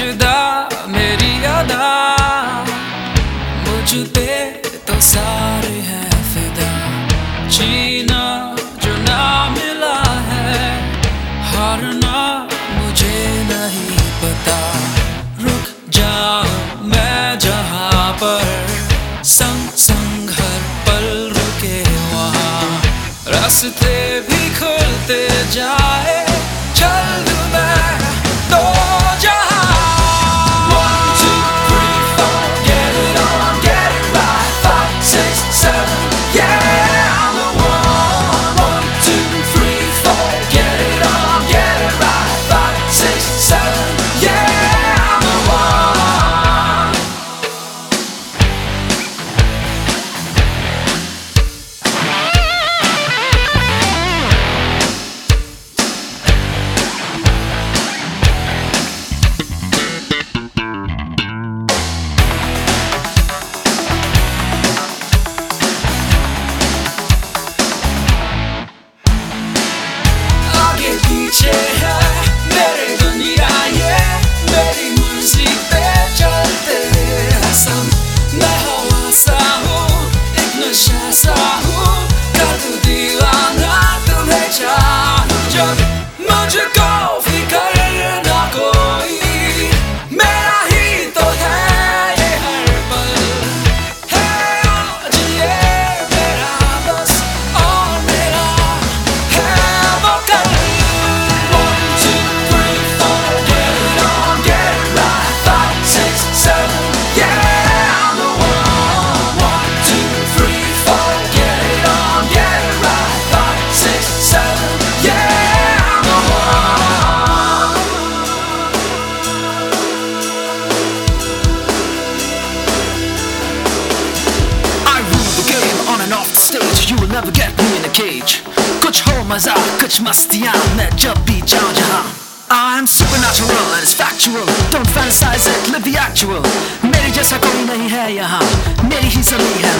जुदा मेरी अदा। मुझ पे तो सारे हैं फिदा। जीना जो ना मिला है, हारना मुझे नहीं पता। रुक जाओ मैं जहाँ पर, संग संग हर पल रुके वहाँ। रास्ते भी खुलते जाए चल never get me in a cage. Kuch ho maza, kuch mastiyan Main jab bhi jaun jahan. I'm supernatural and it's factual. Don't fantasize it, live the actual. मेरी जैसा कोई नहीं है यहाँ मेरी ही सभी है